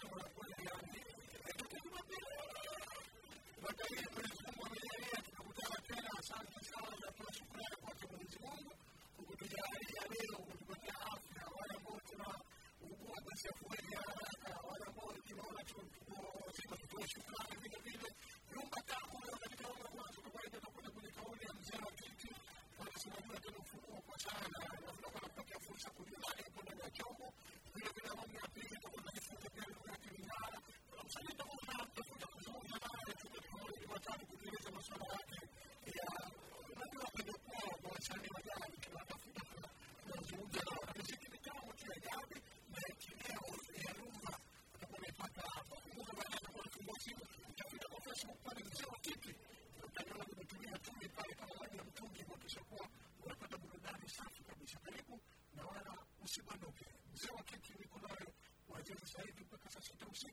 similar Entonces,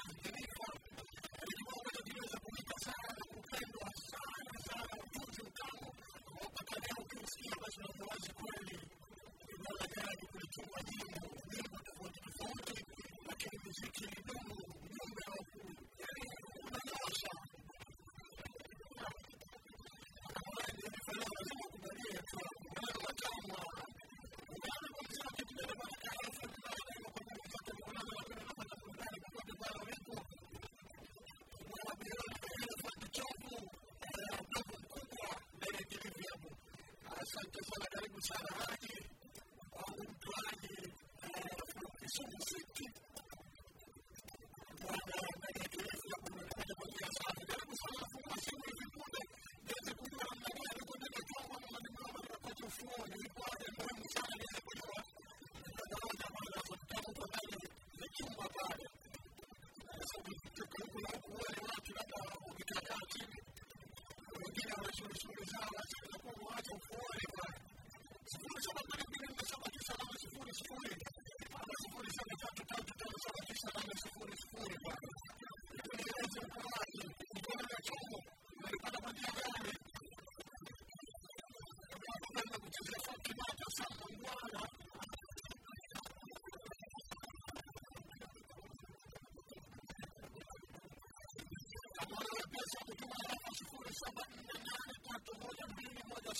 shamba ni mwanani, kwa mtu mmoja mlimi mmoja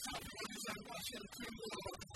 Salvador, San Juan, San Juan,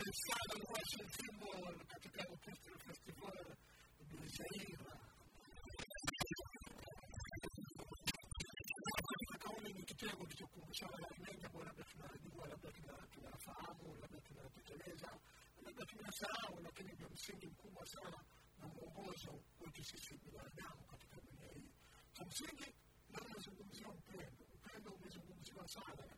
pensare al Russian Symbol katika Orchestra Festival Jaira. Kauli ni kitengo kilichokumbushana na mengi ambayo labda tunajua, labda tunafahamu, labda tunatekeleza, labda tunasahau, lakini vya msingi mkubwa sana na mwongozo kwetu sisi binadamu katika dunia hii. Kimsingi, labda nazungumzia upendo. Upendo umezungumziwa sana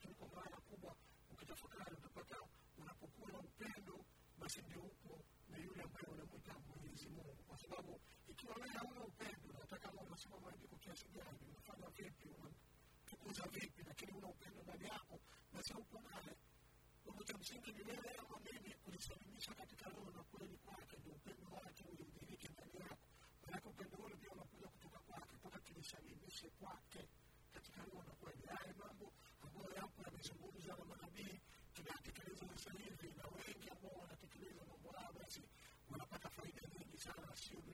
ushindi huko na yule ambaye unamwita Mwenyezi Mungu, kwa sababu ikiwa wewe hauna upendo, hata kama unasoma maandiko kiasi gani, unafanya vipi, unatukuza vipi, lakini una upendo ndani yako, basi huko naye, Mungu cha msingi ni wewe ama mimi kujisalimisha time I shoot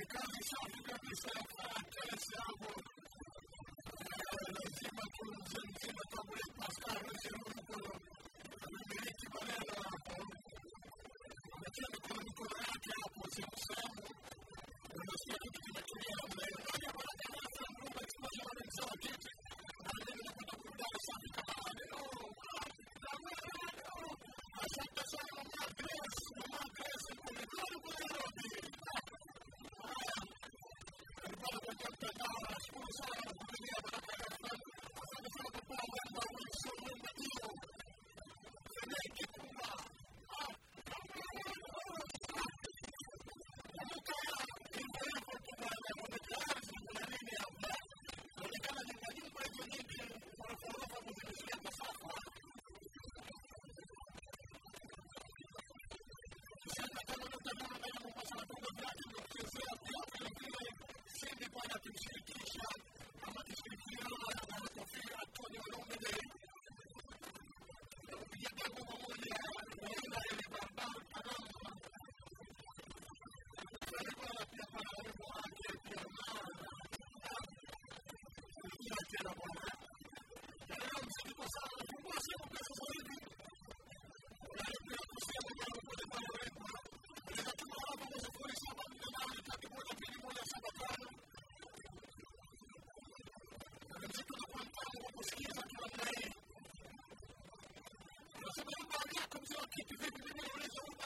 the coffee shop, you got yourself a Tennessee Cowboy Sempre para a Teixeira, a Matheus Cristiano, a Rafa Sofia, Antônio Arão, Dios que te dé primero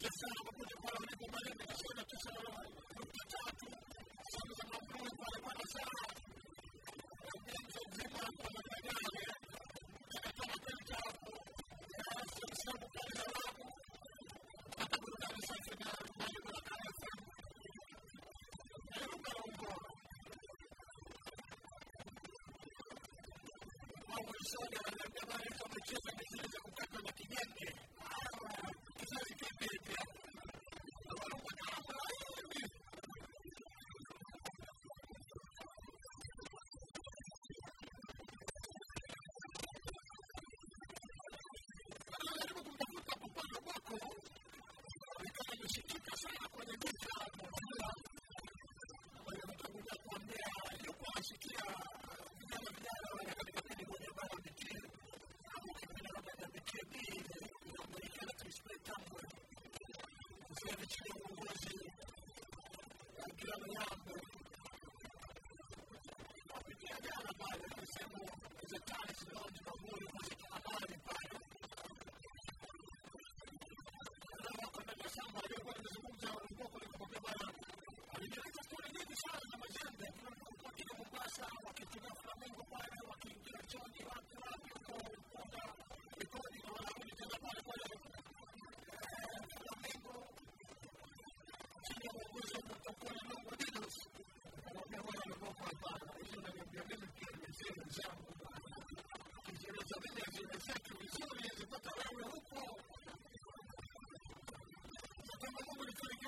Sasa ndio ndio ndio ndio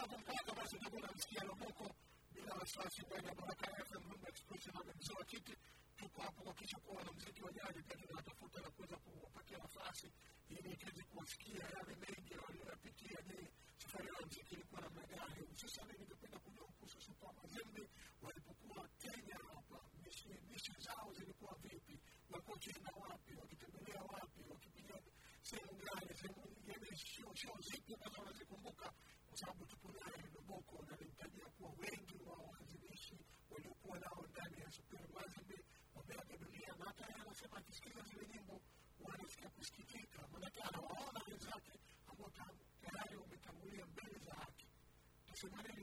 vontade, da se demonstrar um pouco bila wasiwasi kwenye Baraka FM Rumba Express na mzee wa kiti tuko hapo kuhakikisha kuwa wanamziki wajaji pia tunawatafuta é kuweza kuwapatia nafasi ili tuweze kuwasikia yale mengi walioyapitia. Je, se sabe mziki ilikuwa namna gani? se ningependa kujua kuhusu Supa Mazembe walipokuwa Kenya hapa, mishi zao zilikuwa vipi? Walikuwa wakienda So my name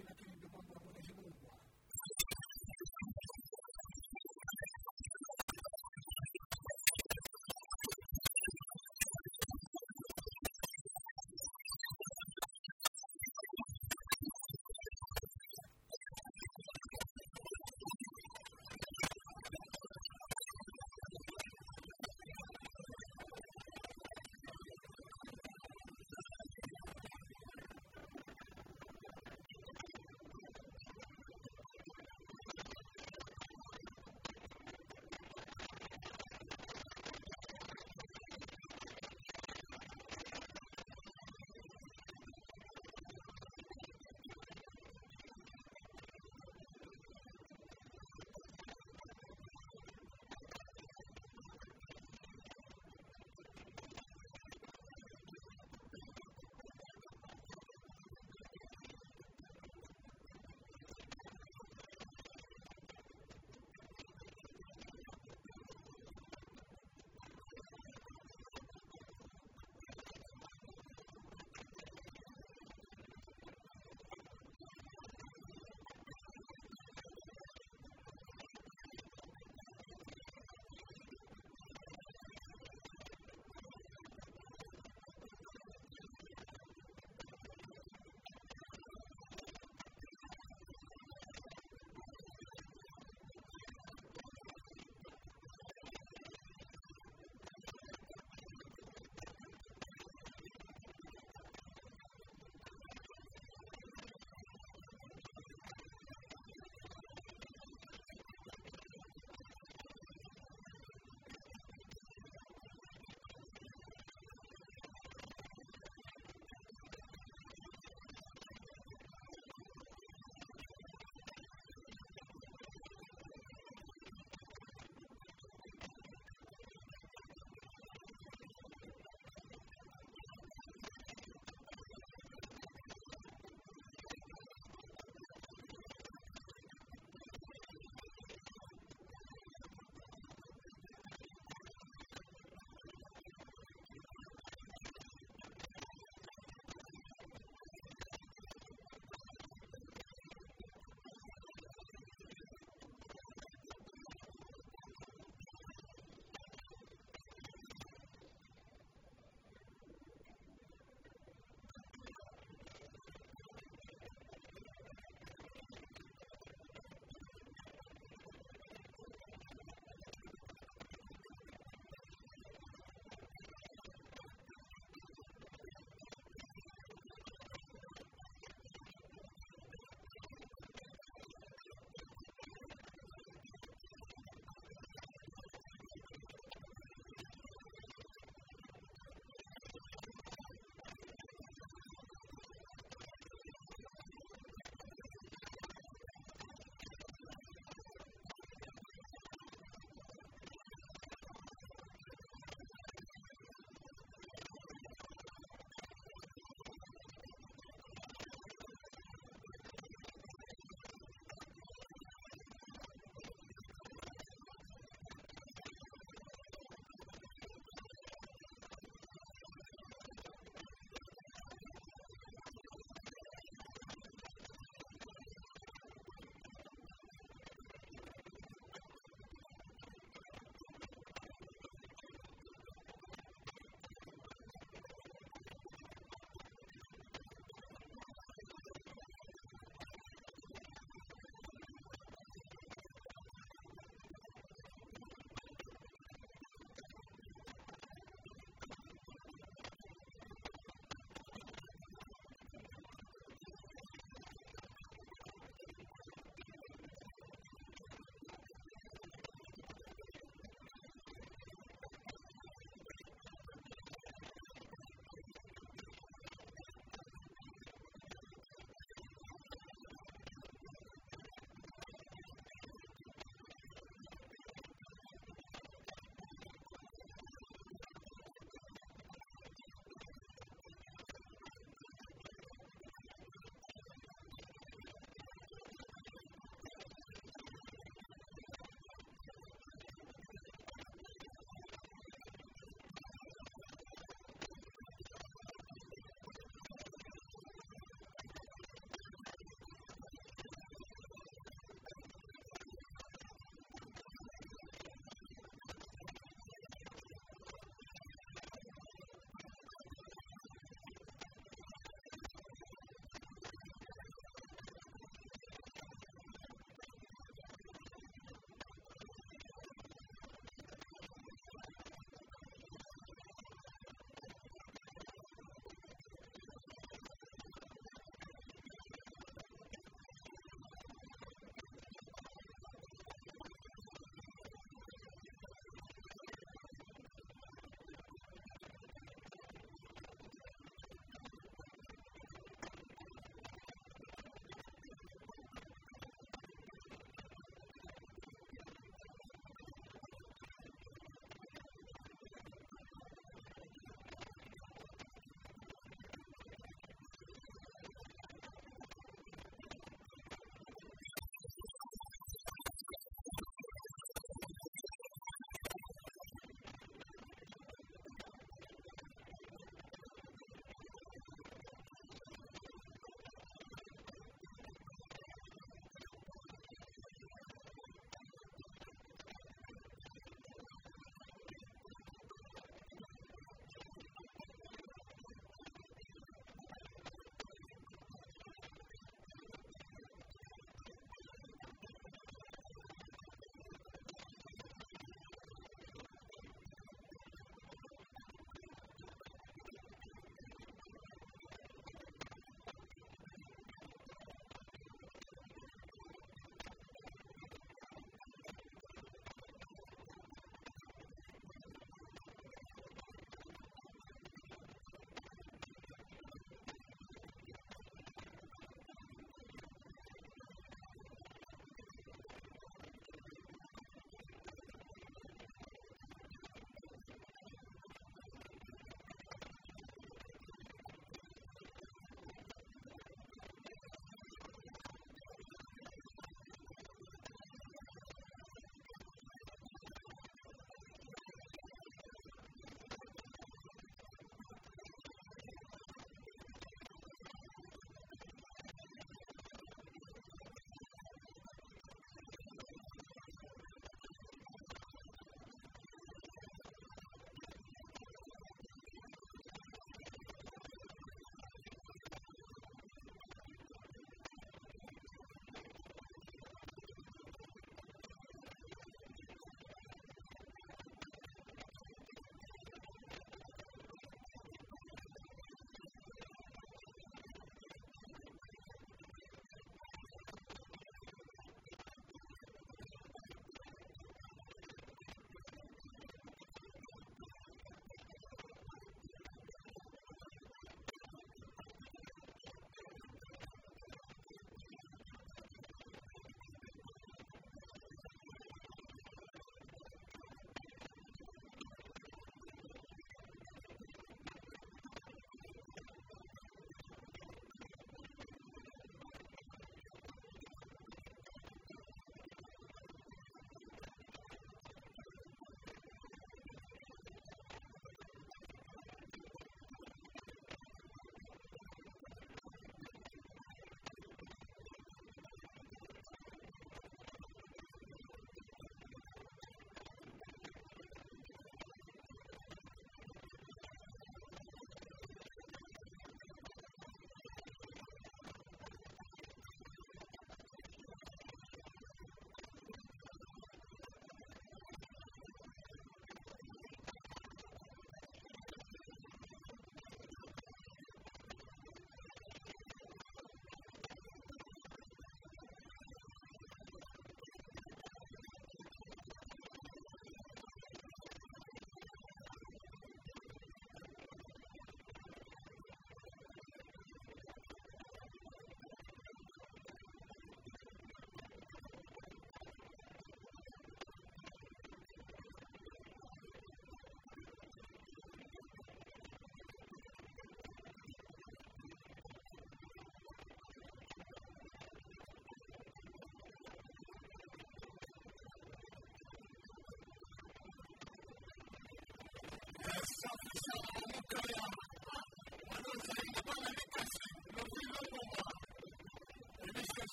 go down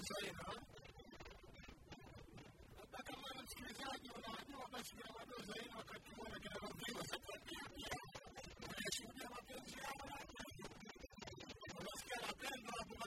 Украина, а? Однако мы взгляд не владела, значит, я воду заимела, как человек, я родилась, это первое. Речь у меня вообще взяла, у нас каратэ, но была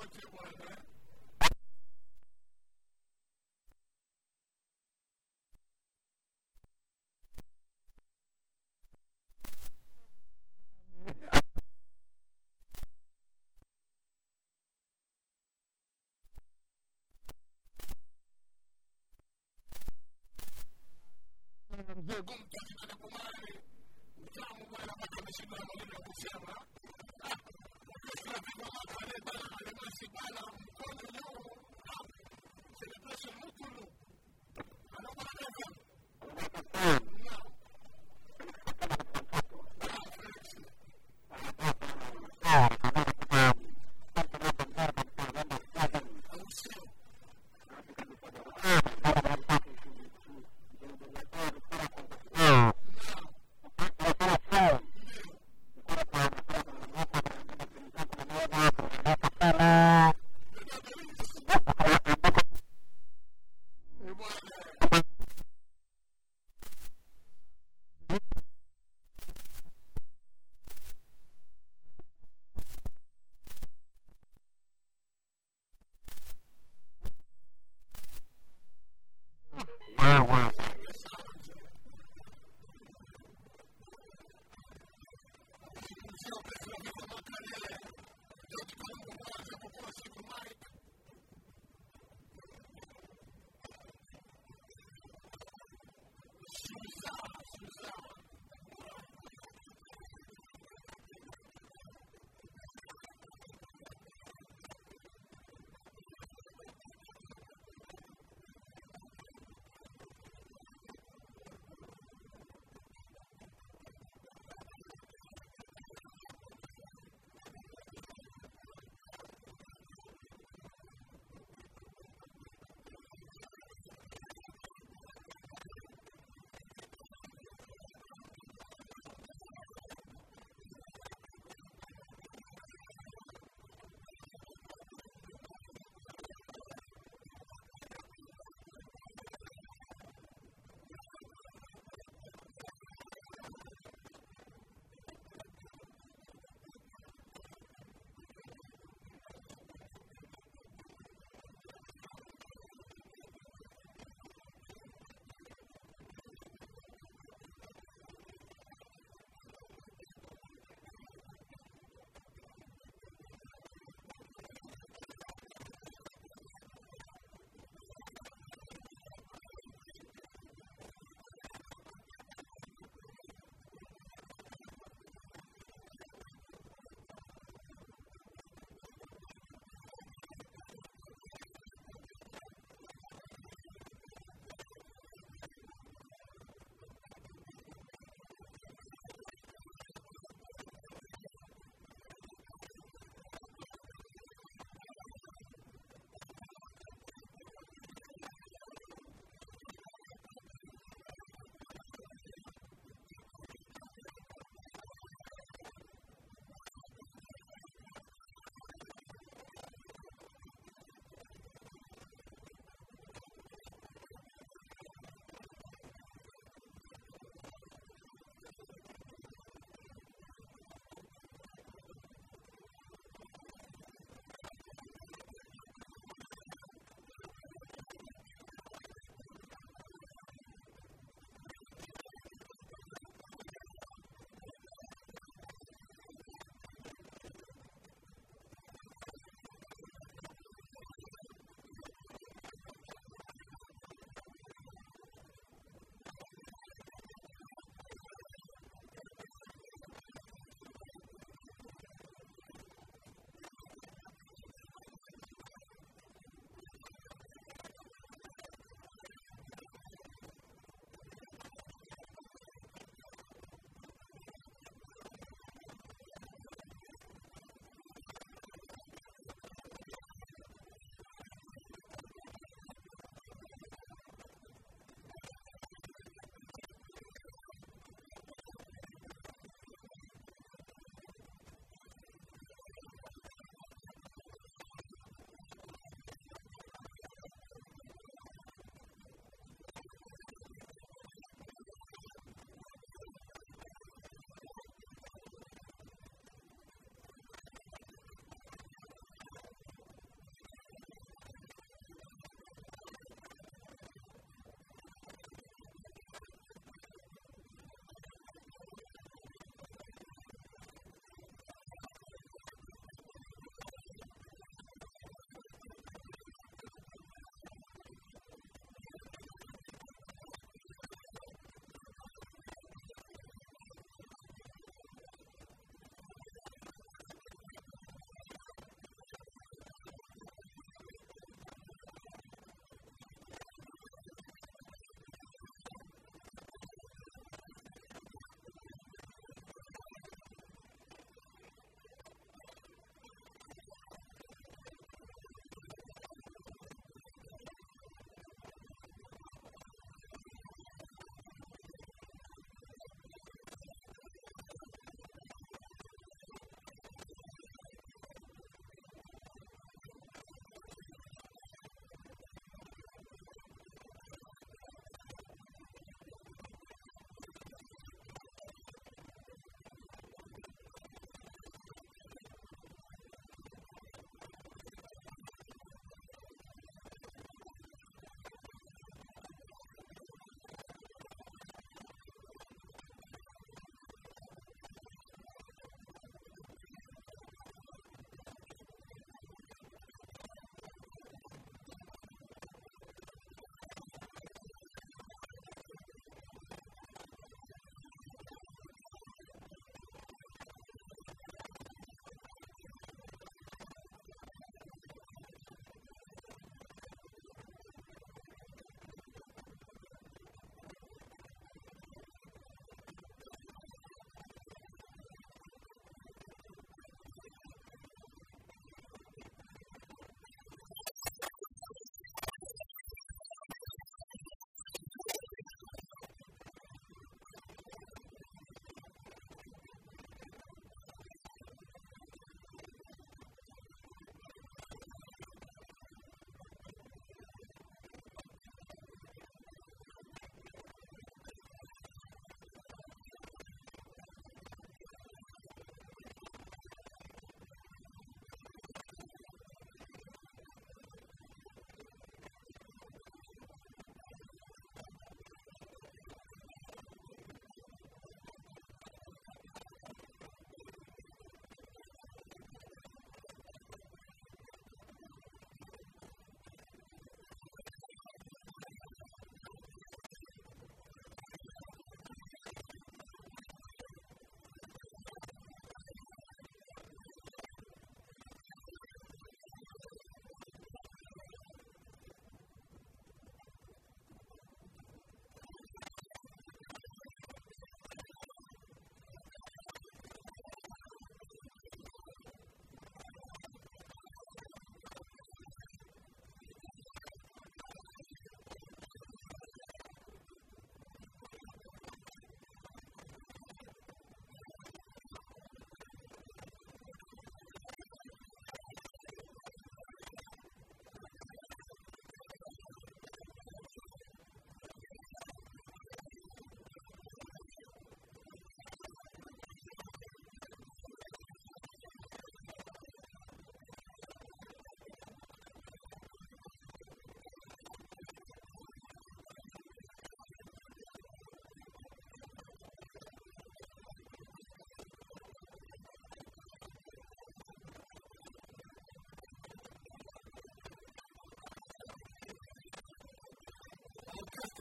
Thank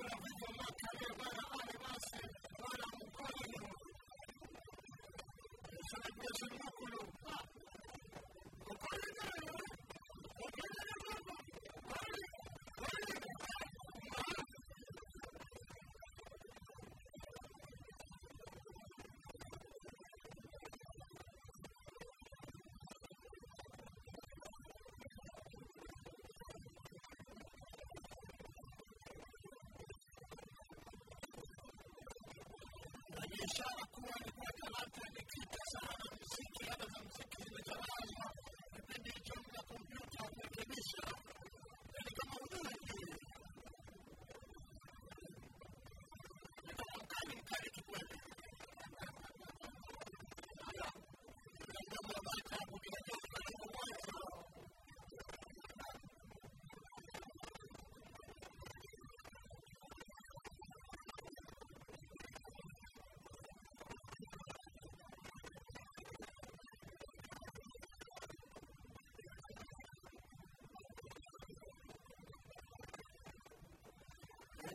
you. biashara kuwa ni moja wapo nikita sana muziki labda muziki nimetamani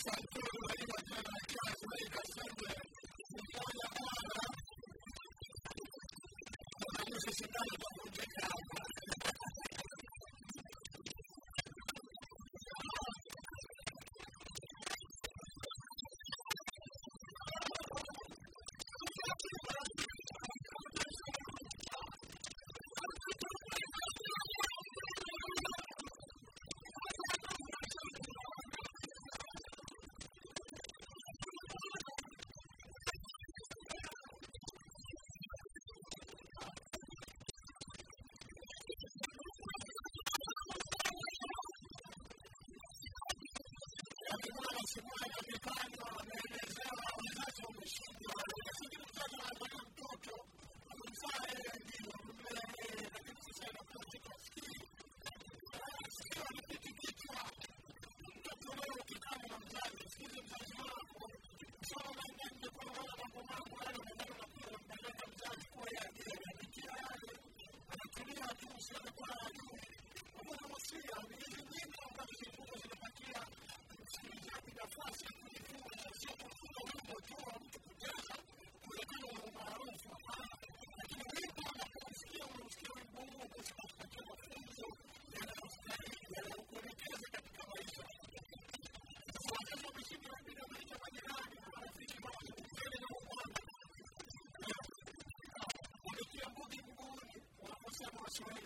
三岁一个爹，十岁一个孙，十年二老。Gracias.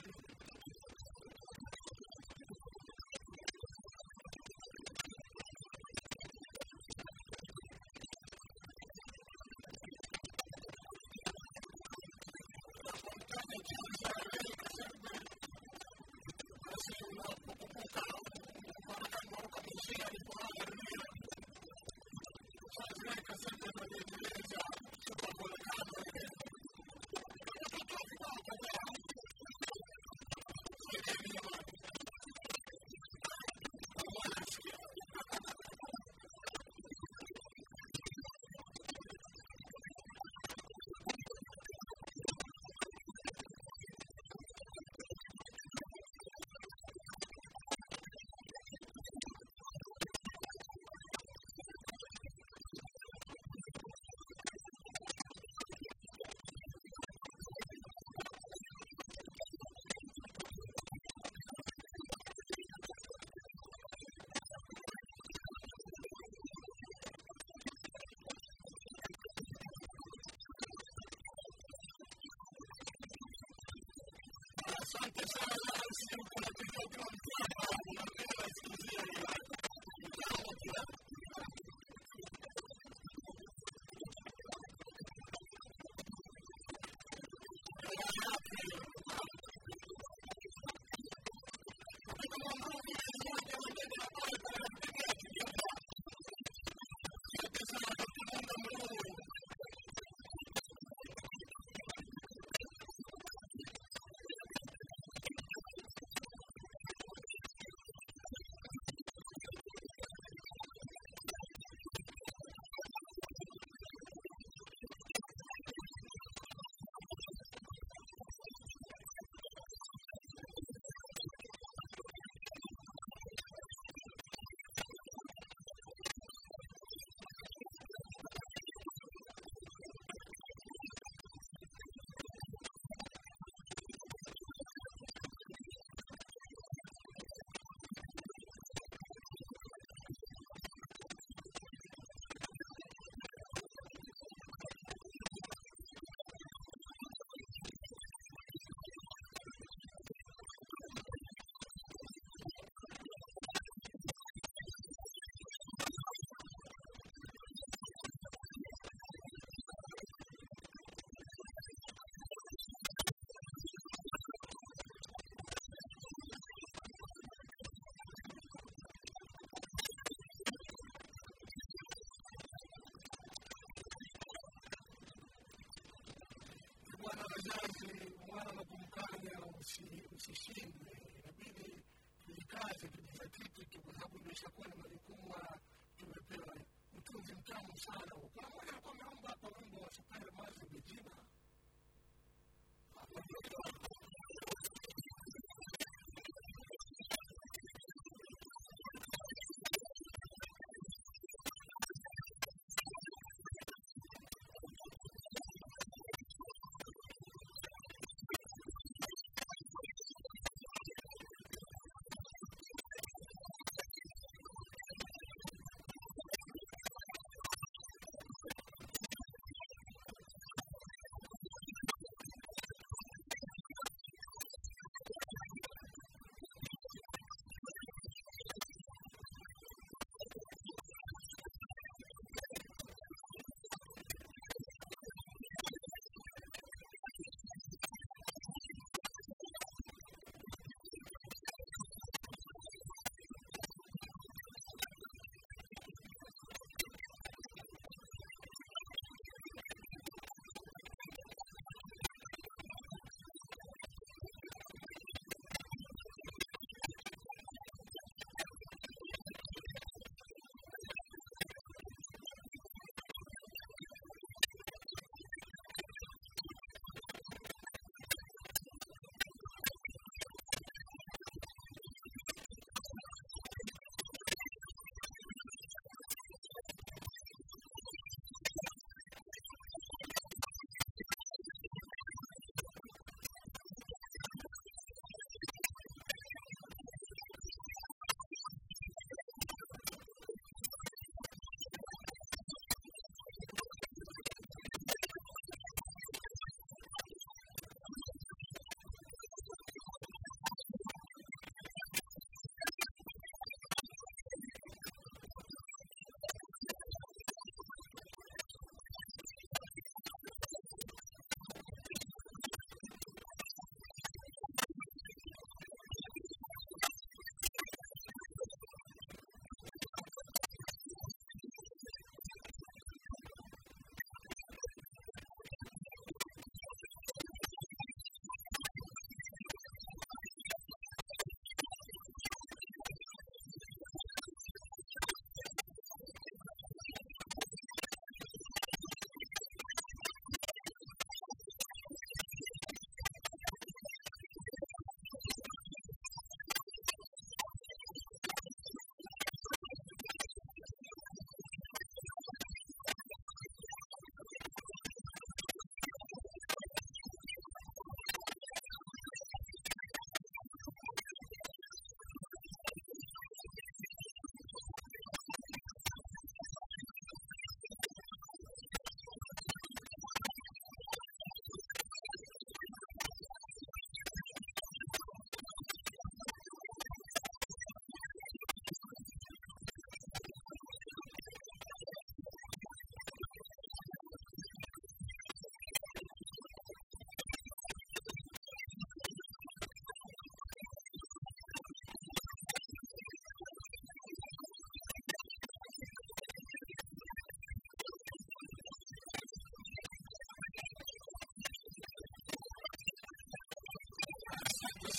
I'm siempre, la que one. tusishinde, inabidi tujikaze, tujizatiti, kwa sababu imeshakuwa ni majukumu tumepewa. Mtunzi mtamu sana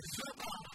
Shabbat.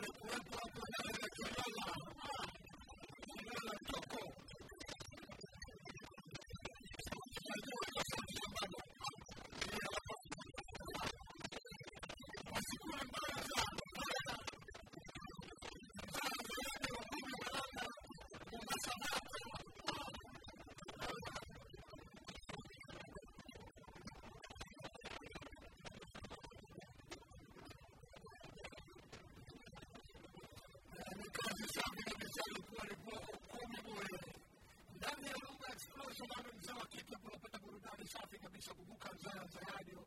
Thank you. Daniel Lucas, proszę Wam, że o kiedy proponowali szafy, aby się bubuka, Lucas rádio.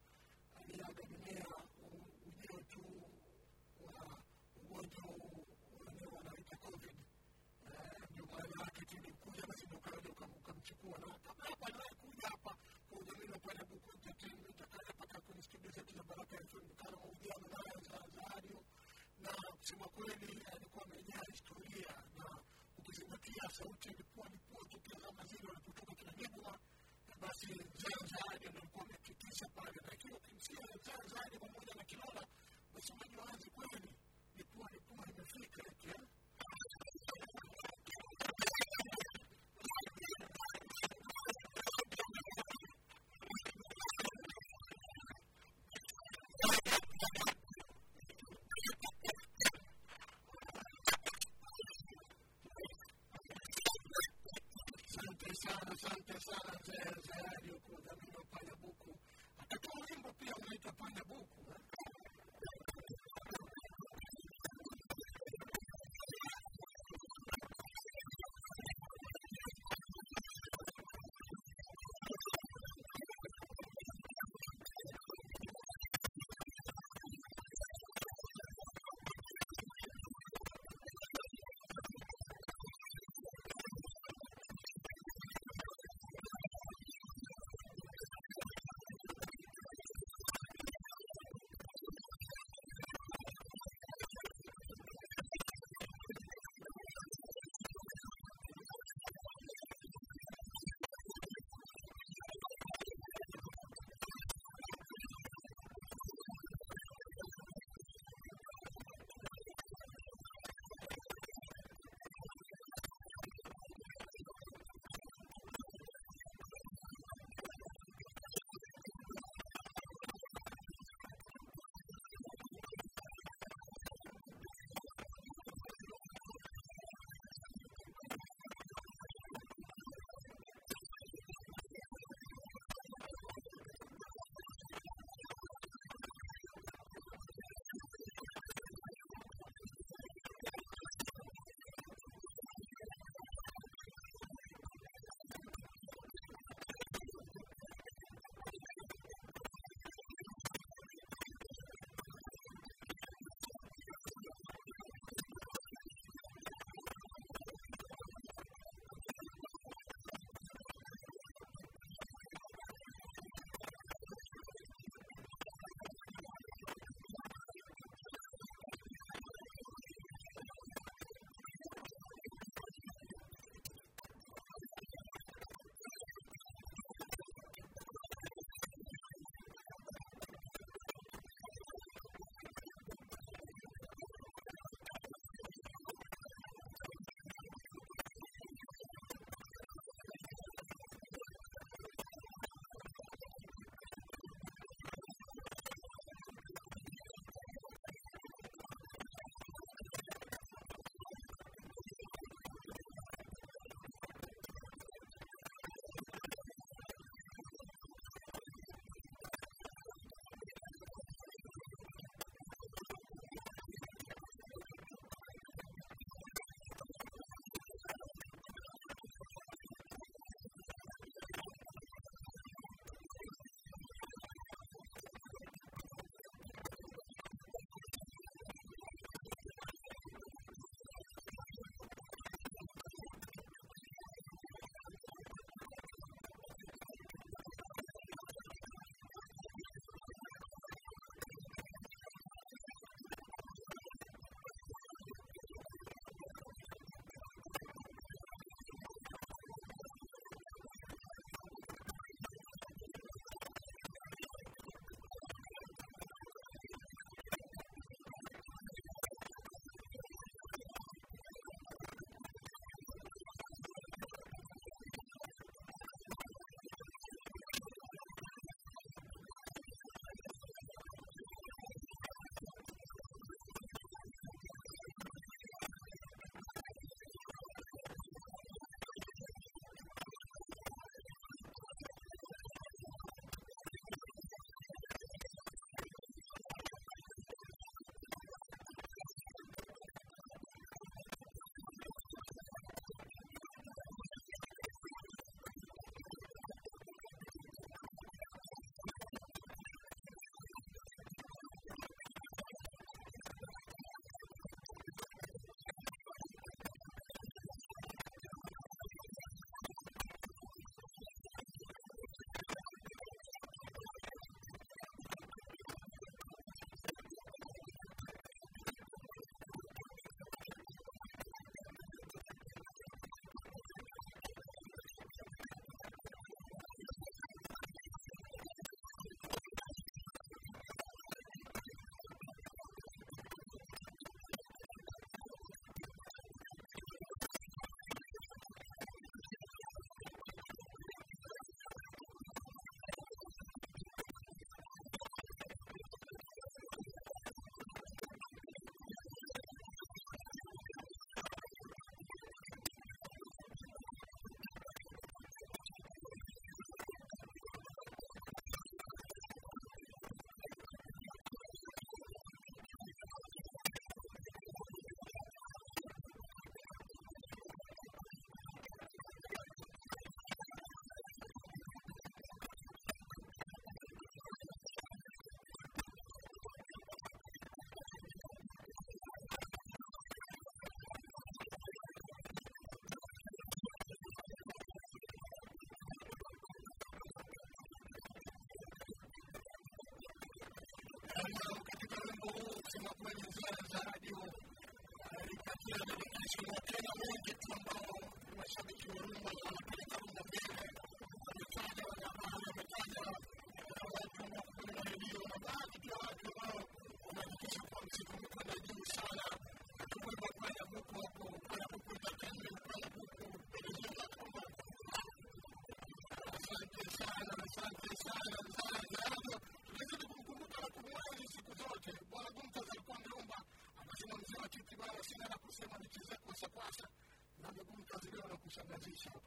различного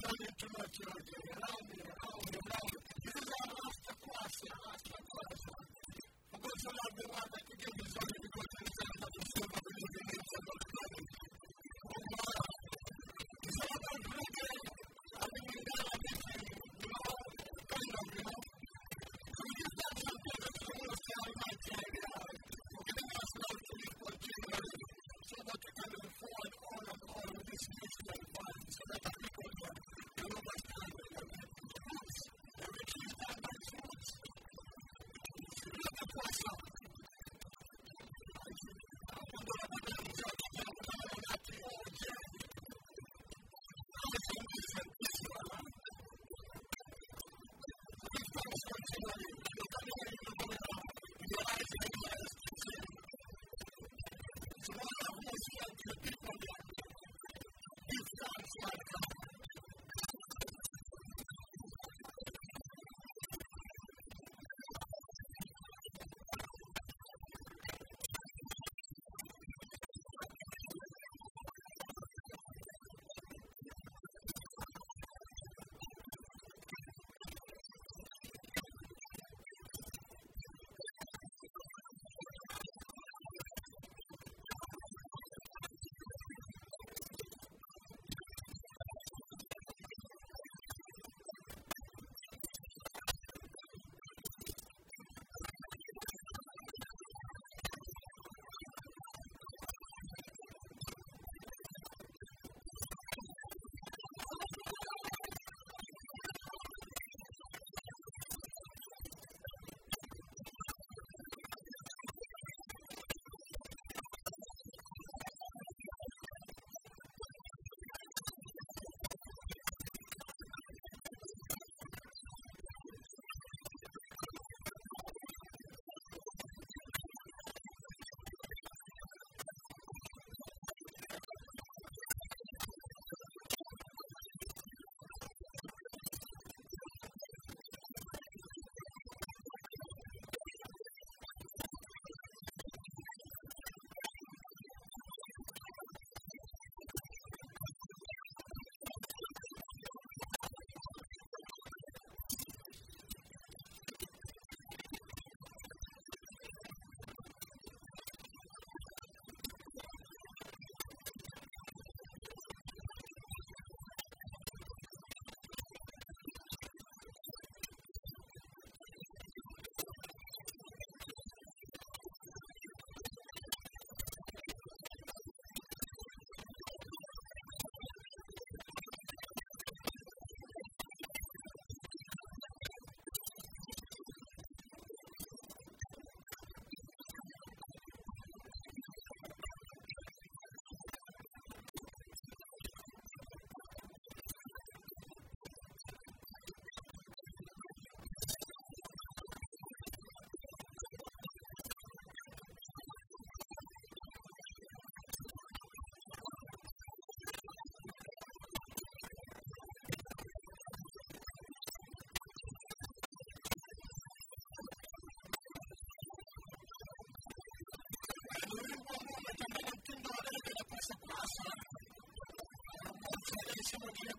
Thank you. se pasa. Se tiene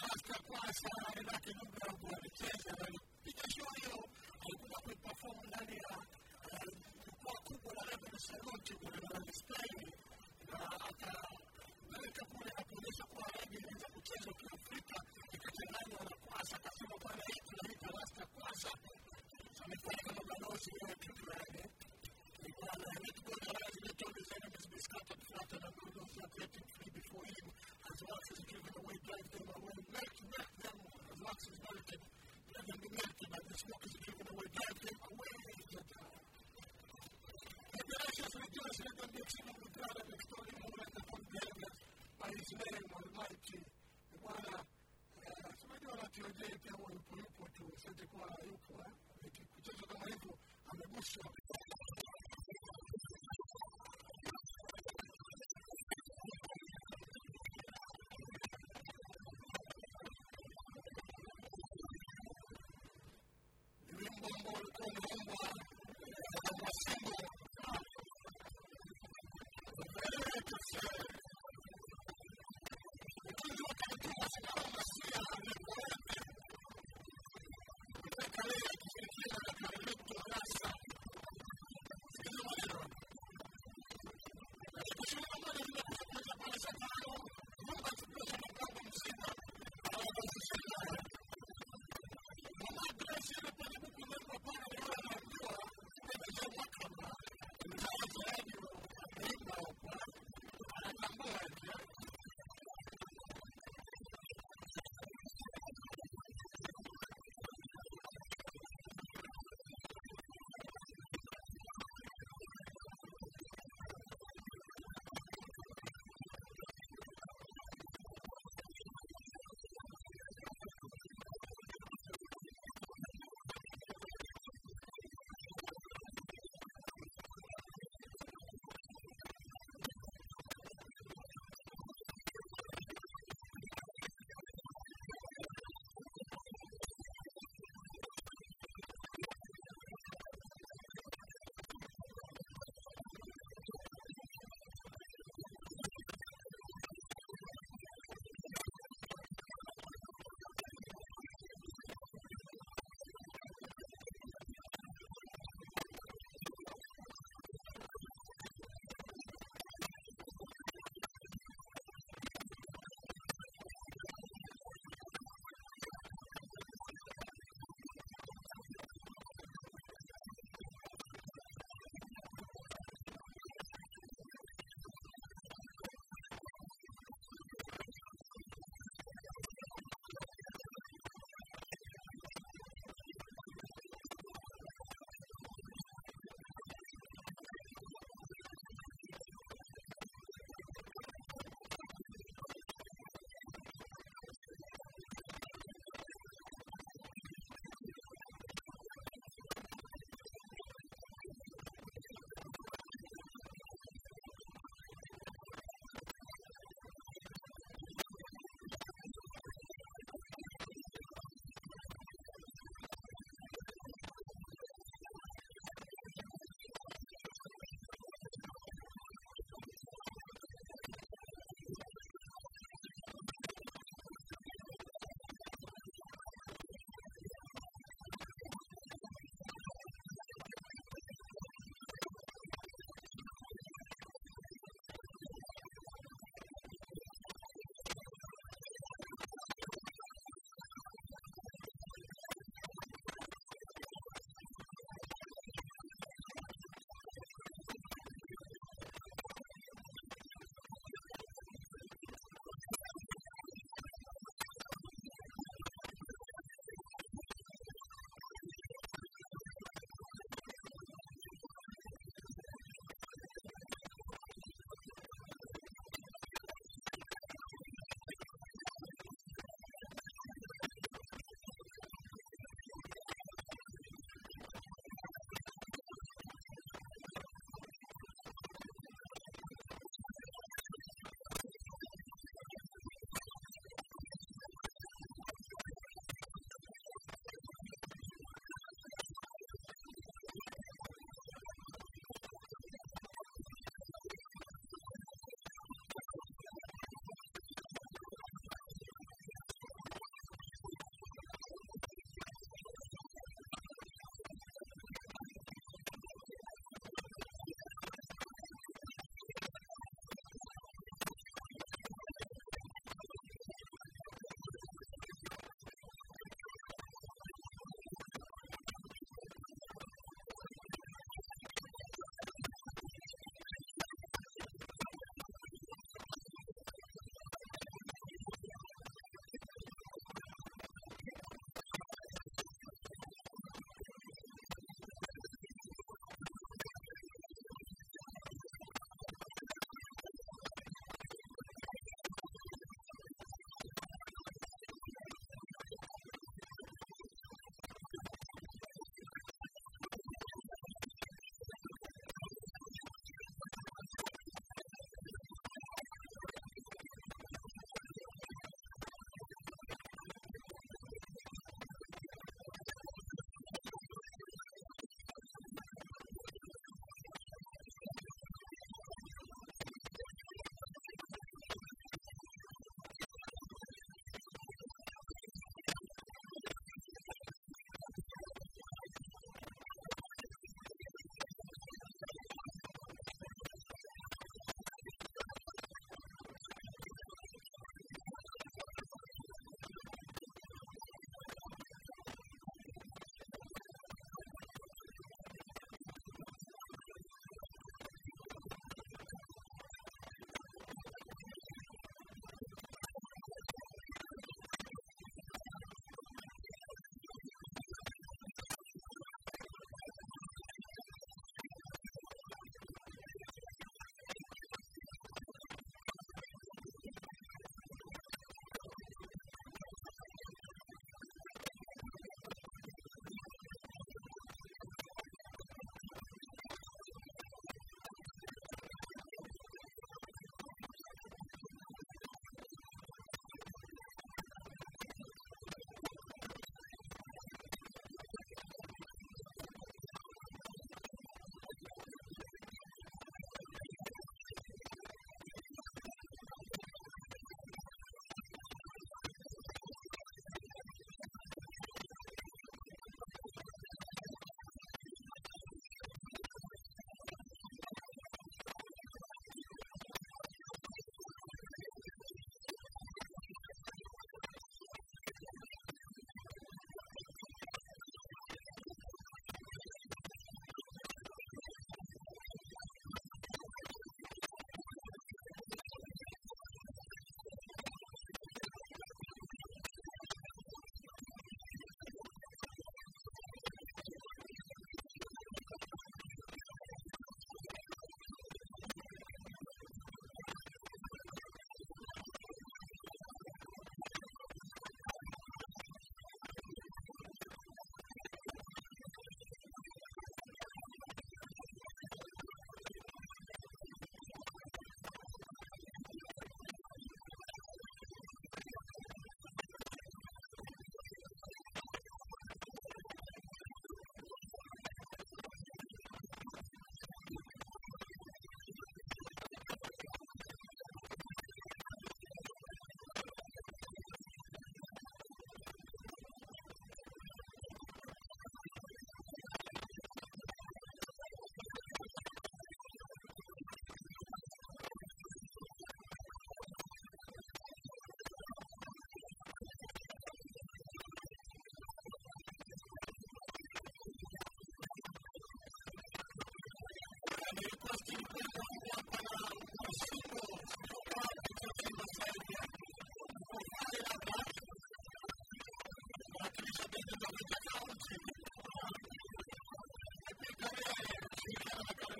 nostra pasa en la que nunca lo puede hacer, ¿vale? Y que yo digo, alguna culpa formularia, può accumulare per il salotto, per le spalle, la, la, la, la, la, la, la, la, la, la, la, la, la, la, Kiwajei pia huwa que yupo tu, sente kwa que você kitu cha kama hivyo ameguswa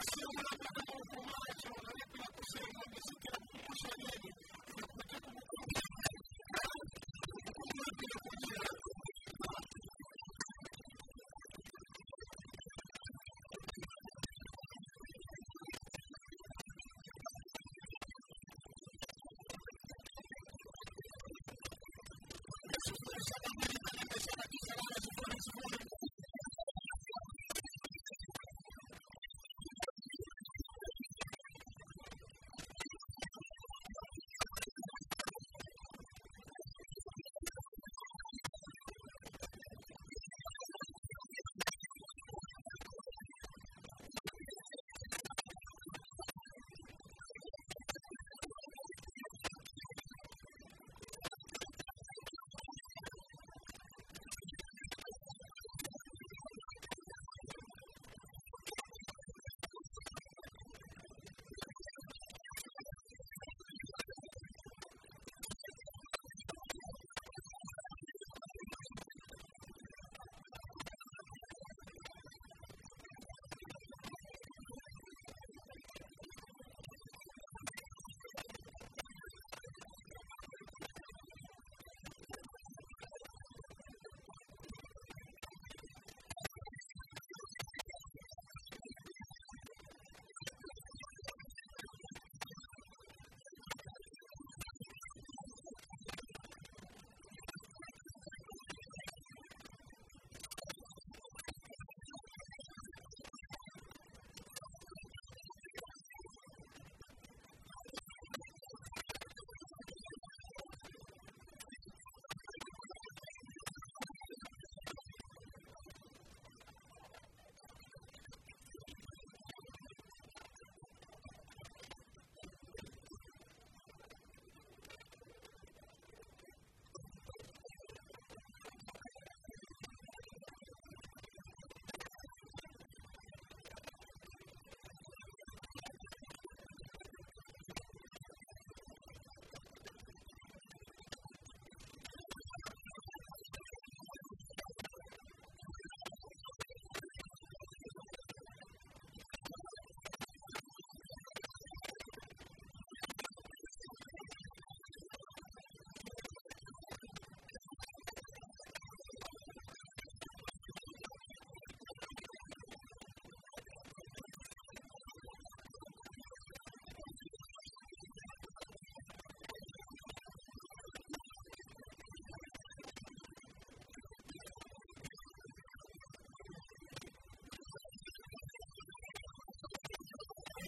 Thank you.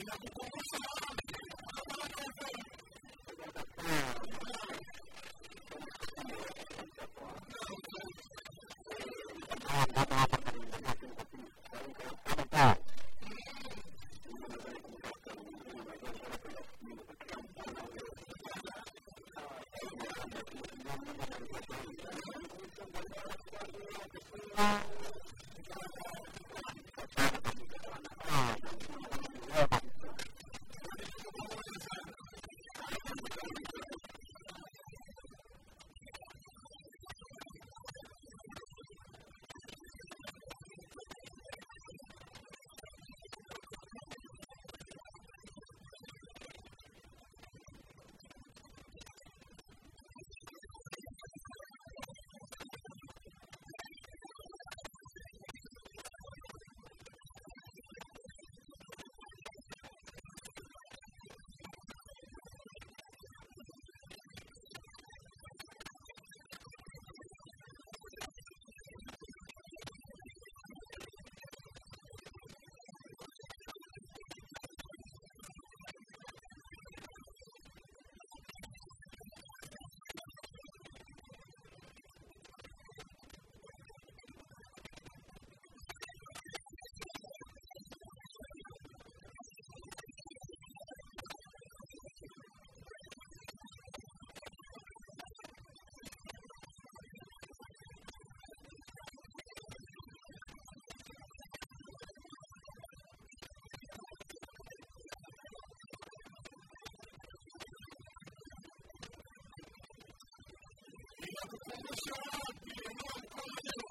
Obrigado na concorrência, Thank you.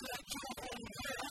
that you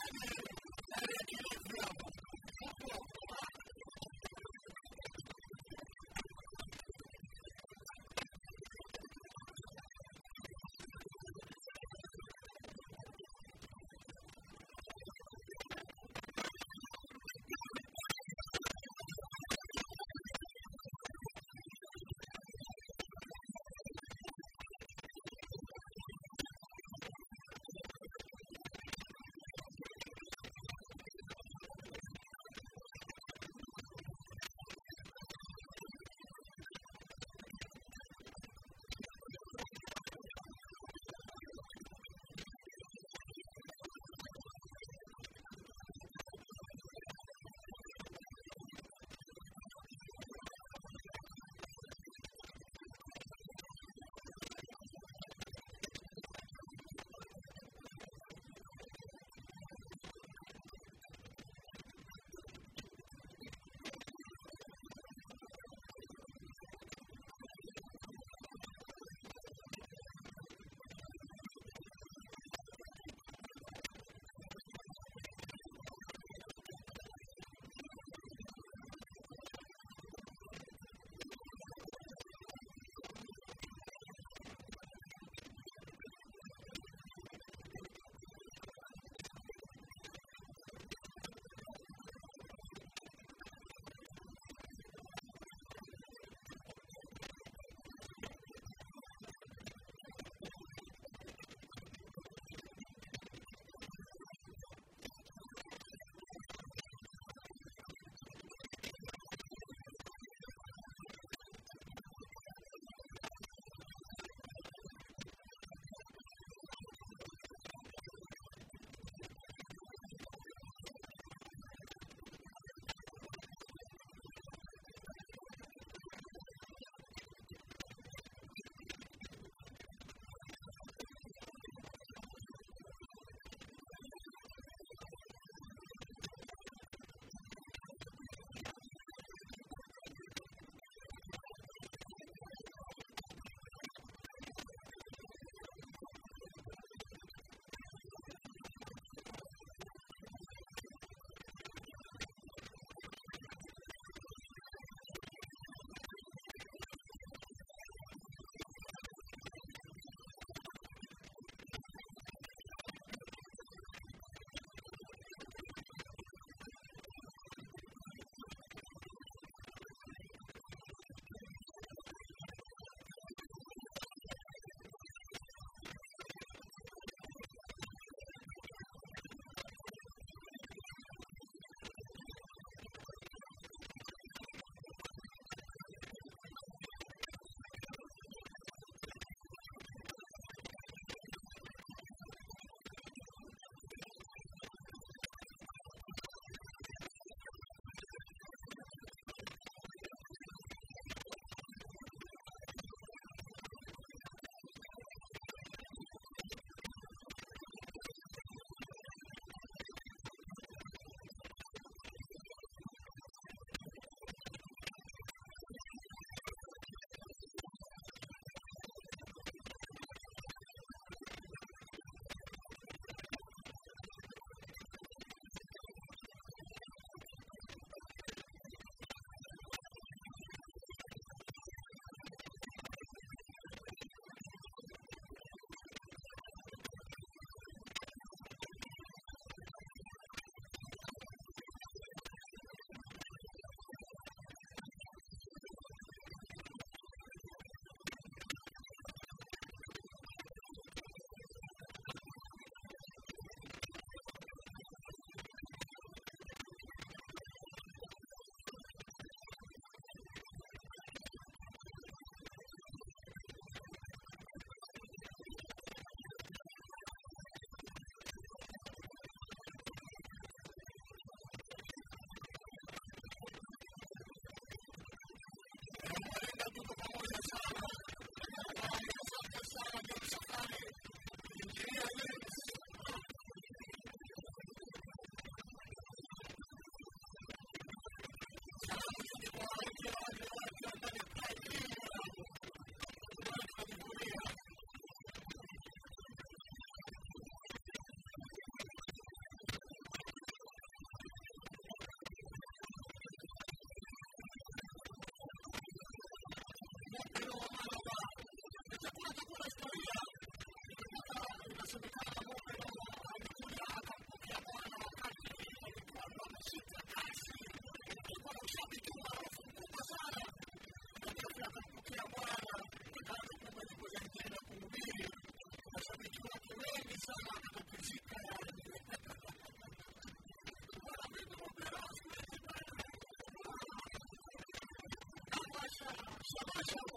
una you.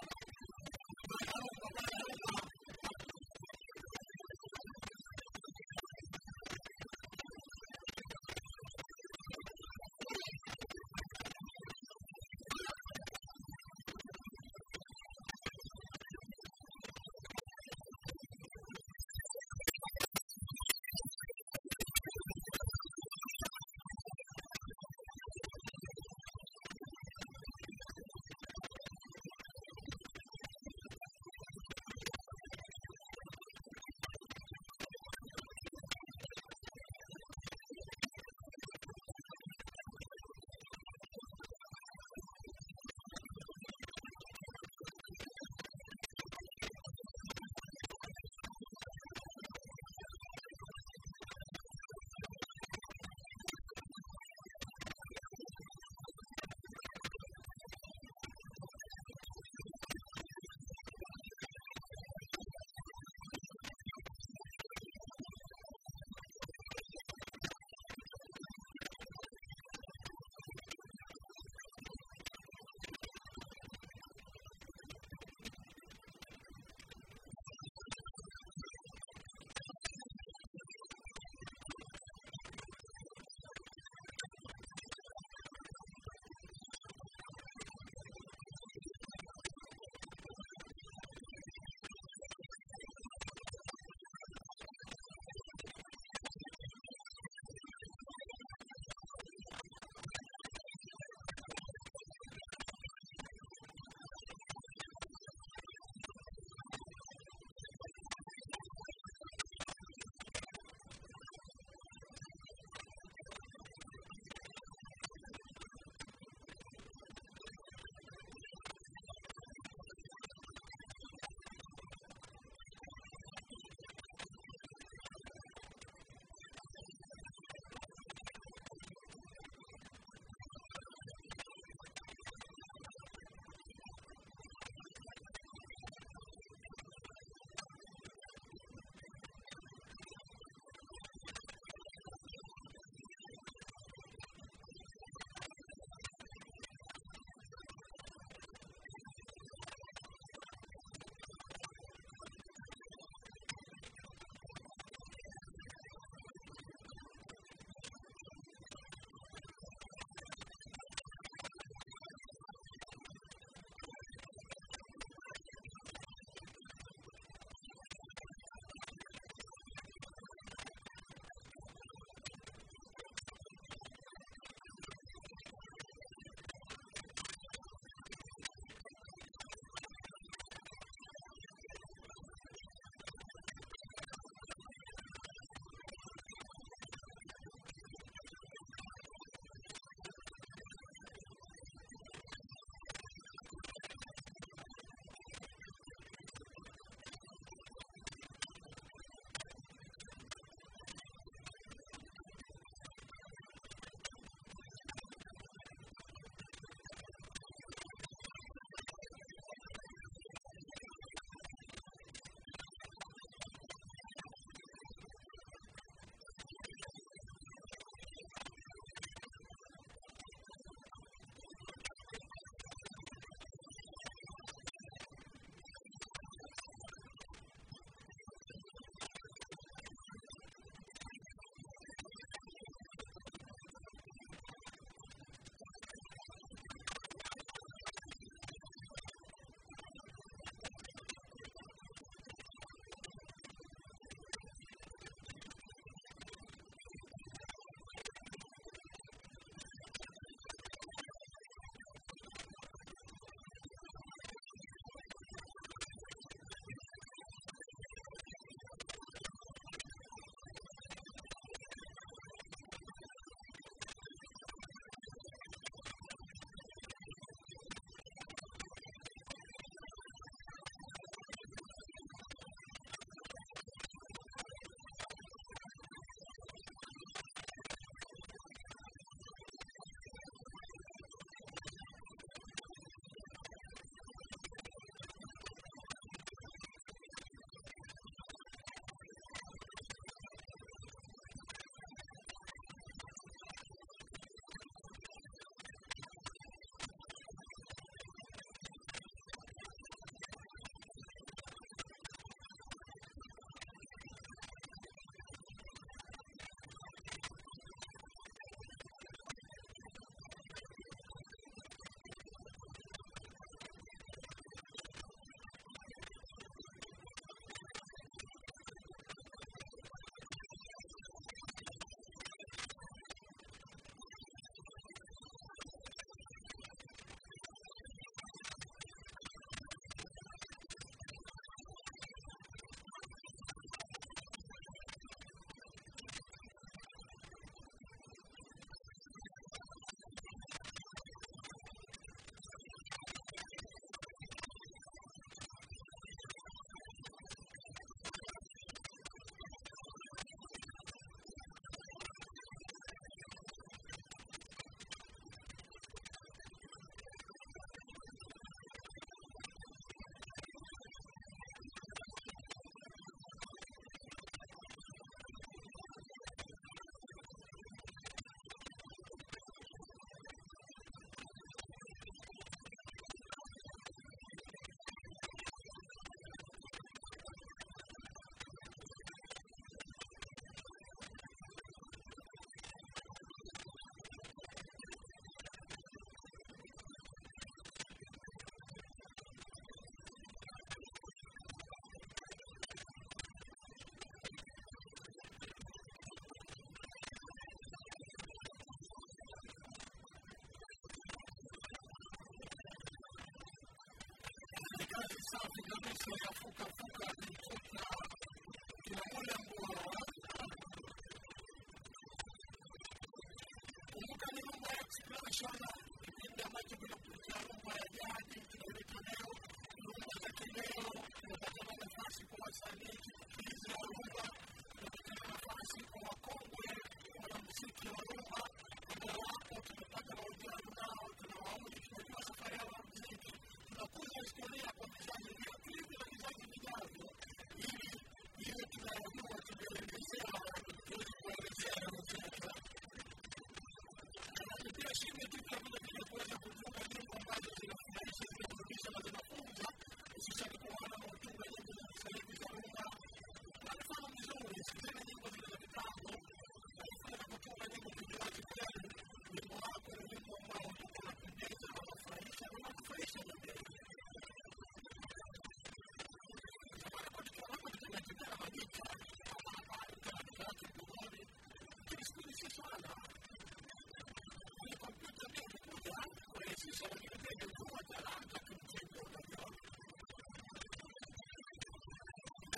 sabe, não é só a fuca-fuca,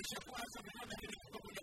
Gracias.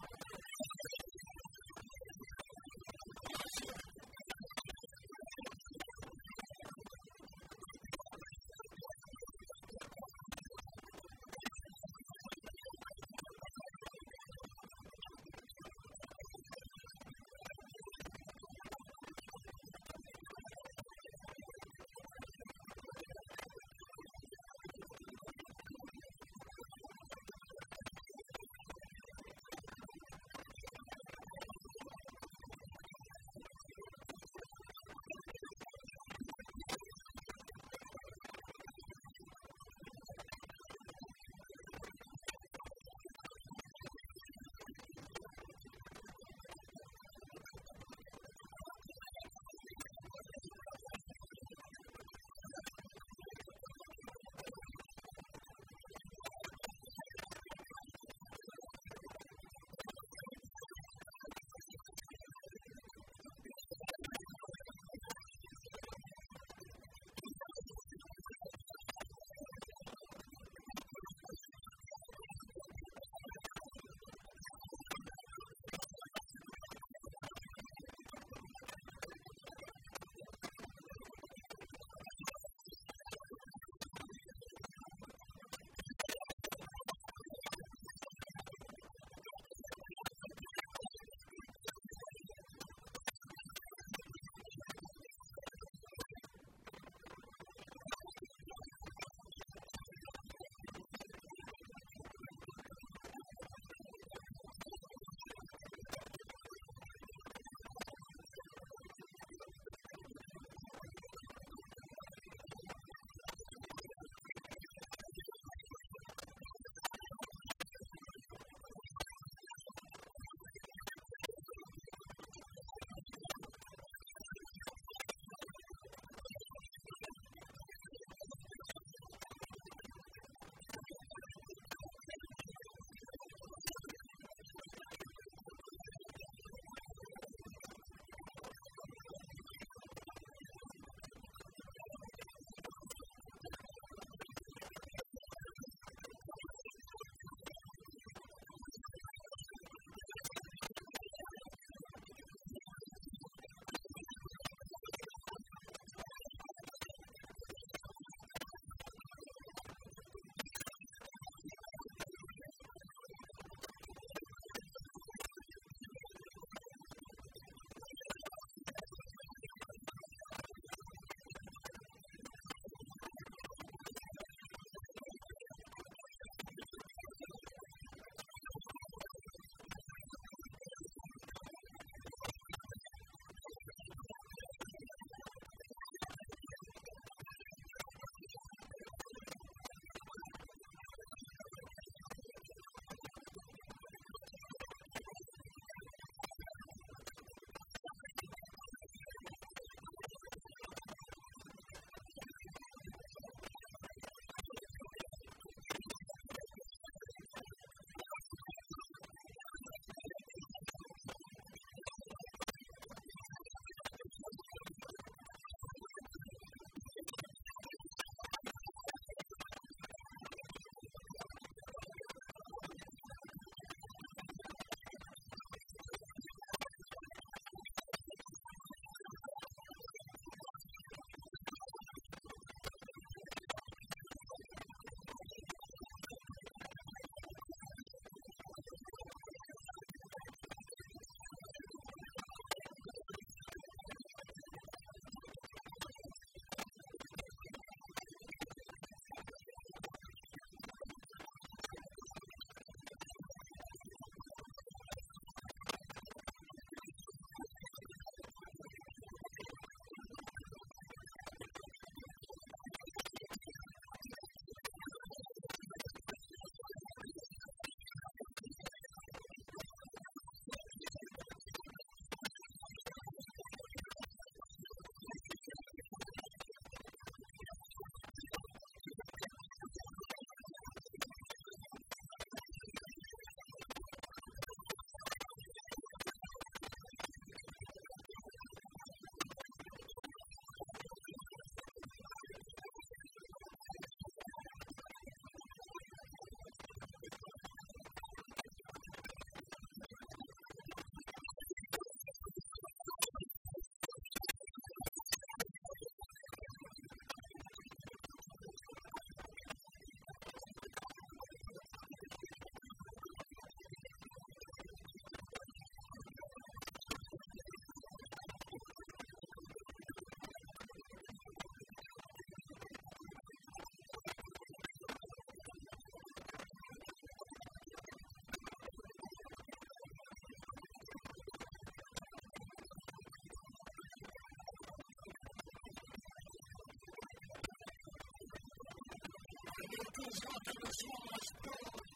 Because God, there was so much power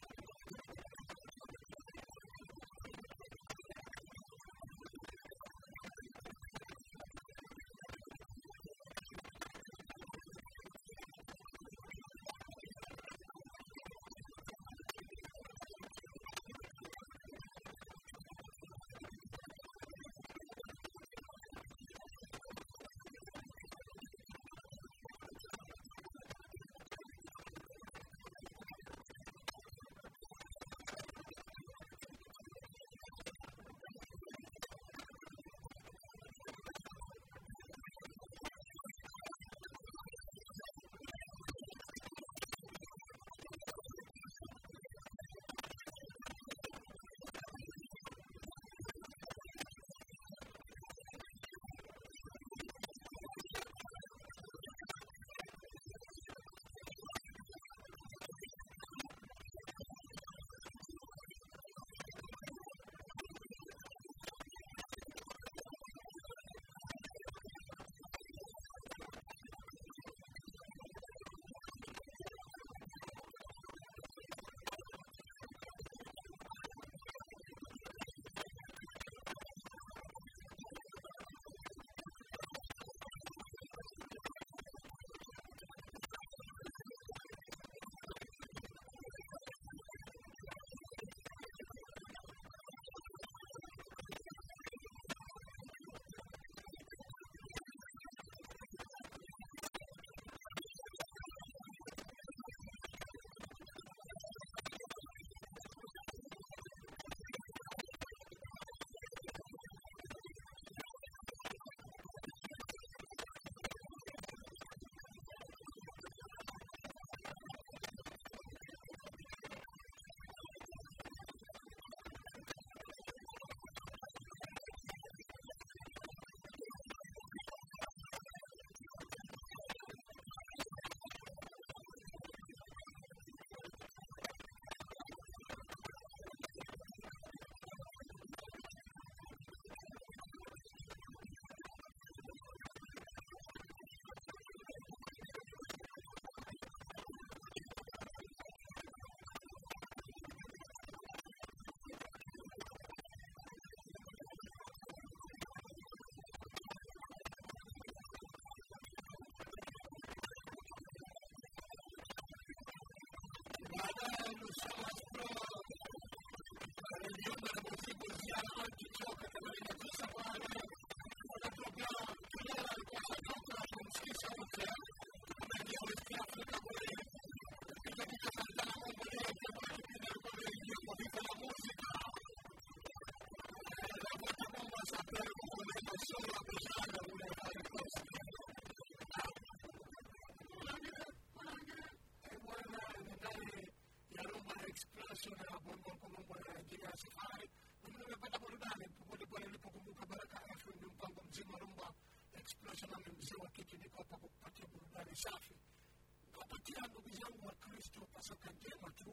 soka njema tu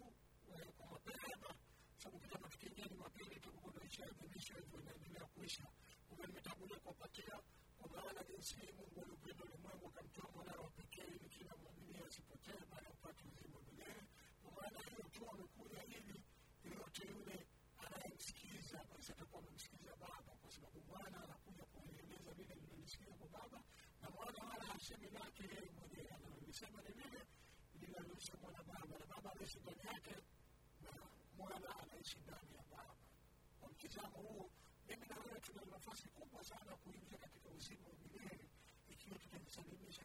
kwa mapema, sababu kila tukiingia Jumapili itakuwa naisha adhimisho hivyo inaendelea kuisha. Kwa hiyo kuwapatia kwa maana jinsi Mungu aliupenda ulimwengu akamtoa mwanawe wa pekee ili kila mwamini asipotee bali apate uzima milele. Kwa maana hiyo tu amekuja ili yoyote yule anayemsikiza basi atakuwa amemsikiza Baba, kwa sababu Bwana anakuja kueleza lile lilolisikia kwa Baba, na Mwana wala hasemi lake yeye Yahoo, Demin né? que olma fazla kumpasana kuyumcana e que 2-3 tane samimi